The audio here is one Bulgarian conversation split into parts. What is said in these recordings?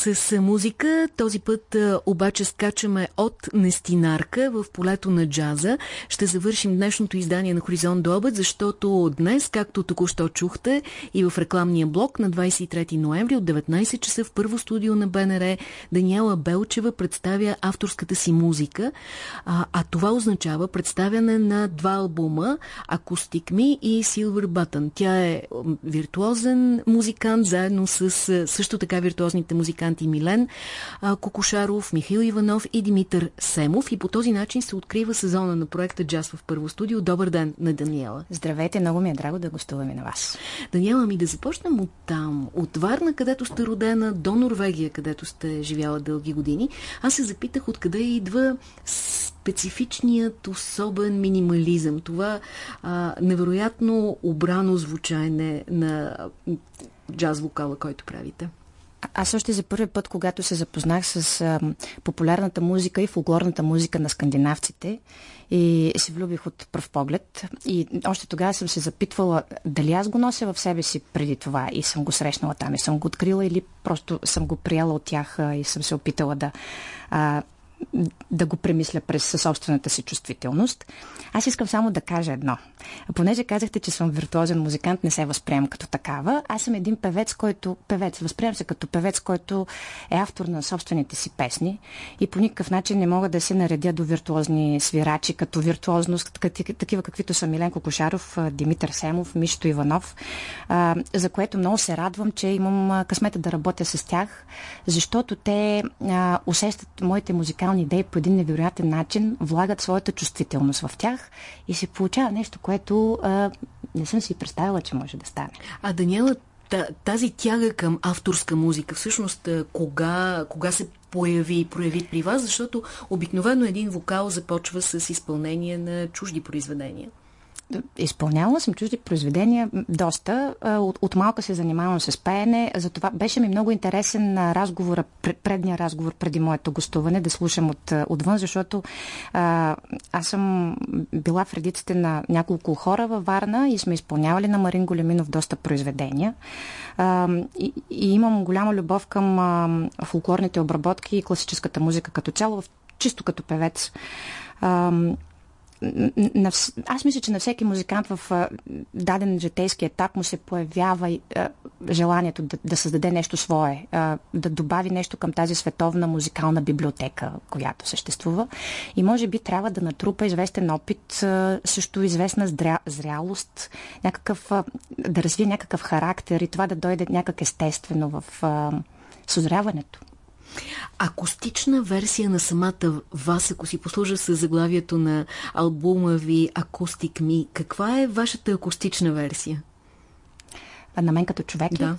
с музика. Този път обаче скачаме от Нестинарка в полето на джаза. Ще завършим днешното издание на Хоризонт до обед, защото днес, както току-що чухте и в рекламния блок на 23 ноември от 19 часа в първо студио на БНР Даниела Белчева представя авторската си музика. А, а това означава представяне на два албума Acoustic Me и Silver Button. Тя е виртуозен музикант, заедно с също така виртуозните музиканти Милен Кокошаров, Михаил Иванов и Димитър Семов. И по този начин се открива сезона на проекта Джаз в първо студио. Добър ден на Даниела. Здравейте, много ми е драго да гостуваме на вас. Даниела, ми да започнем от там, от Варна, където сте родена, до Норвегия, където сте живяла дълги години. Аз се запитах откъде идва специфичният особен минимализъм. Това а, невероятно обрано звучане на джаз вокала, който правите. Аз още за първи път, когато се запознах с а, популярната музика и фолклорната музика на скандинавците и се влюбих от пръв поглед. И още тогава съм се запитвала дали аз го нося в себе си преди това и съм го срещнала там и съм го открила или просто съм го прияла от тях и съм се опитала да а, да го премисля през собствената си чувствителност. Аз искам само да кажа едно. Понеже казахте, че съм виртуозен музикант, не се възприемам като такава. Аз съм един певец, който... Певец. Възприемам се като певец, който е автор на собствените си песни и по никакъв начин не мога да се наредя до виртуозни свирачи, като виртуозност, такива каквито са Миленко Кошаров, Димитър Семов, Мишто Иванов, за което много се радвам, че имам късмета да работя с тях, защото те усещат моите музикални музикални идеи по един невероятен начин, влагат своята чувствителност в тях и се получава нещо, което а, не съм си представила, че може да стане. А Даниела, тази тяга към авторска музика, всъщност кога, кога се появи и прояви при вас, защото обикновено един вокал започва с изпълнение на чужди произведения. Изпълнявала съм чужди произведения доста. От, от малка се занимавам с пеене. Затова беше ми много интересен разговора, предния разговор преди моето гостуване, да слушам от, отвън, защото а, аз съм била в редиците на няколко хора във Варна и сме изпълнявали на Марин Големинов доста произведения. А, и, и имам голяма любов към а, фолклорните обработки и класическата музика като цяло, чисто като певец. На, аз мисля, че на всеки музикант в а, даден житейски етап му се появява а, желанието да, да създаде нещо свое, а, да добави нещо към тази световна музикална библиотека, която съществува. И може би трябва да натрупа известен опит, а, също известна зря, зрялост, някакъв, а, да развие някакъв характер и това да дойде някак естествено в а, съзряването. Акустична версия на самата вас, ако си послужа с заглавието на албума ви Acoustic Me, каква е вашата акустична версия? А на мен като човек да. ли?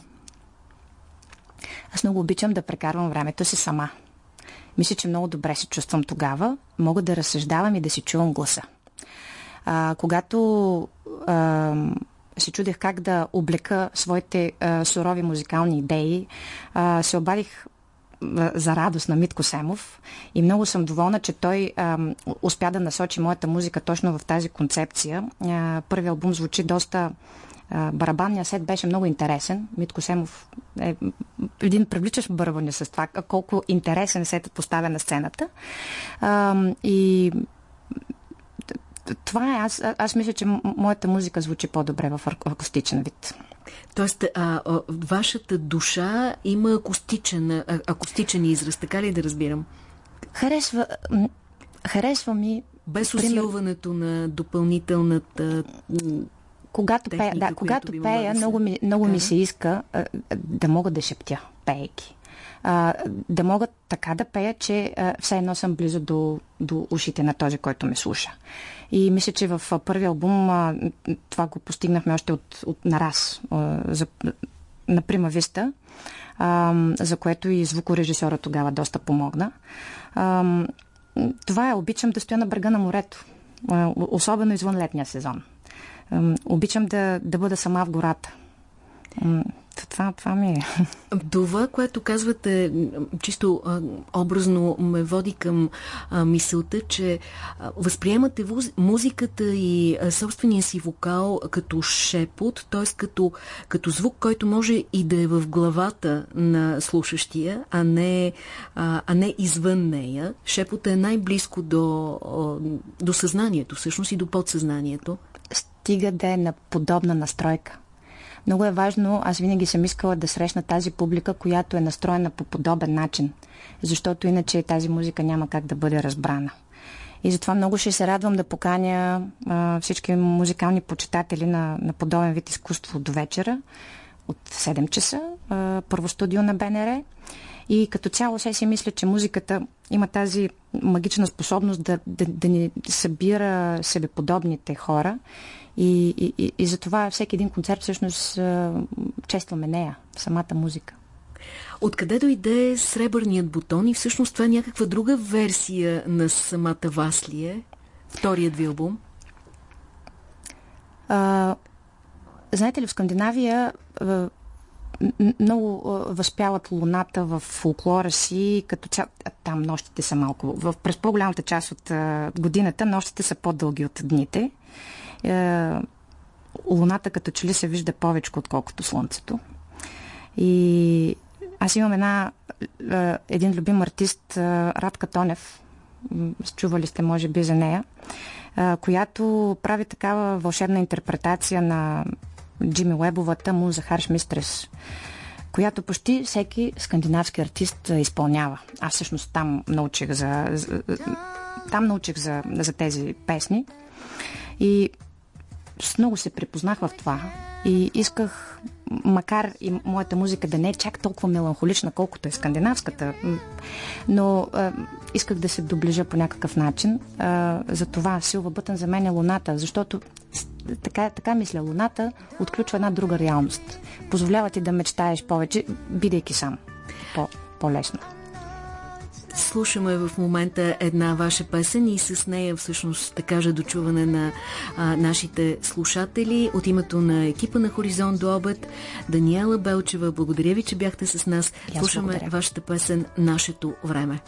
Аз много обичам да прекарвам времето си сама. Мисля, че много добре се чувствам тогава. Мога да разсъждавам и да си чувам гласа. А, когато а, се чудех как да облека своите а, сурови музикални идеи, а, се обадих за радост на Митко Семов и много съм доволна, че той а, успя да насочи моята музика точно в тази концепция. Първият албум звучи доста барабанният сет беше много интересен. Митко Семов е един привличащ бърване с това, колко интересен сет поставя на сцената. И това е. Аз, аз мисля, че моята музика звучи по-добре в акустичен вид. Тоест, а, а, вашата душа има акустичен, а, акустичен израз, така ли да разбирам? Харесва, харесва ми... Без усилването на допълнителната когато техника, пея, да, когато пея, да много, ми, много ми се иска а, да мога да шептя, пеейки. А, да мога така да пея, че а, все едно съм близо до, до ушите на този, който ме слуша. И мисля, че в първи албум а, това го постигнахме още от, от нараз а, за, на Прима Виста, а, за което и звукорежисьора тогава доста помогна. А, това е, обичам да стоя на брега на морето, особено извън летния сезон. Обичам да, да бъда сама в гората. Това, това ми е. Това, което казвате, чисто а, образно ме води към а, мисълта, че а, възприемате вуз, музиката и а, собствения си вокал като шепот, т.е. Като, като звук, който може и да е в главата на слушащия, а не, а, а не извън нея. Шепота е най-близко до, до съзнанието, всъщност и до подсъзнанието. Стига да е на подобна настройка. Много е важно, аз винаги съм искала да срещна тази публика, която е настроена по подобен начин, защото иначе тази музика няма как да бъде разбрана. И затова много ще се радвам да поканя а, всички музикални почитатели на, на подобен вид изкуство до вечера от 7 часа, а, първо студио на БНР. И като цяло се си мисля, че музиката има тази магична способност да, да, да ни събира себеподобните хора и, и, и, и затова всеки един концерт всъщност честваме нея, самата музика. Откъде дойде сребърният бутон и всъщност това е някаква друга версия на самата вас ли е? Вторият ви албум? А, знаете ли, в Скандинавия много възпяват луната в фолклора си, като ця... там нощите са малко. В, през по-голямата част от годината нощите са по-дълги от дните е, Луната като че ли се вижда повече, отколкото Слънцето. И аз имам една, един любим артист, Радка Тонев, чували сте може би за нея, която прави такава вълшебна интерпретация на Джими Уебовата муза Харш Мистрес, която почти всеки скандинавски артист изпълнява. Аз всъщност там научих за, за там научих за, за тези песни. И с много се препознах в това. И исках, макар и моята музика да не е чак толкова меланхолична, колкото е скандинавската, но а, исках да се доближа по някакъв начин. А, за това Силва Бътън за мен е луната, защото така, така мисля, луната отключва една друга реалност. Позволява ти да мечтаеш повече, бидейки сам. По, по-лесно. Слушаме в момента една ваша песен и с нея всъщност да кажа дочуване на а, нашите слушатели. От името на екипа на Хоризонт до обед, Даниела Белчева, благодаря ви, че бяхте с нас. Слушаме благодаря. вашата песен «Нашето време».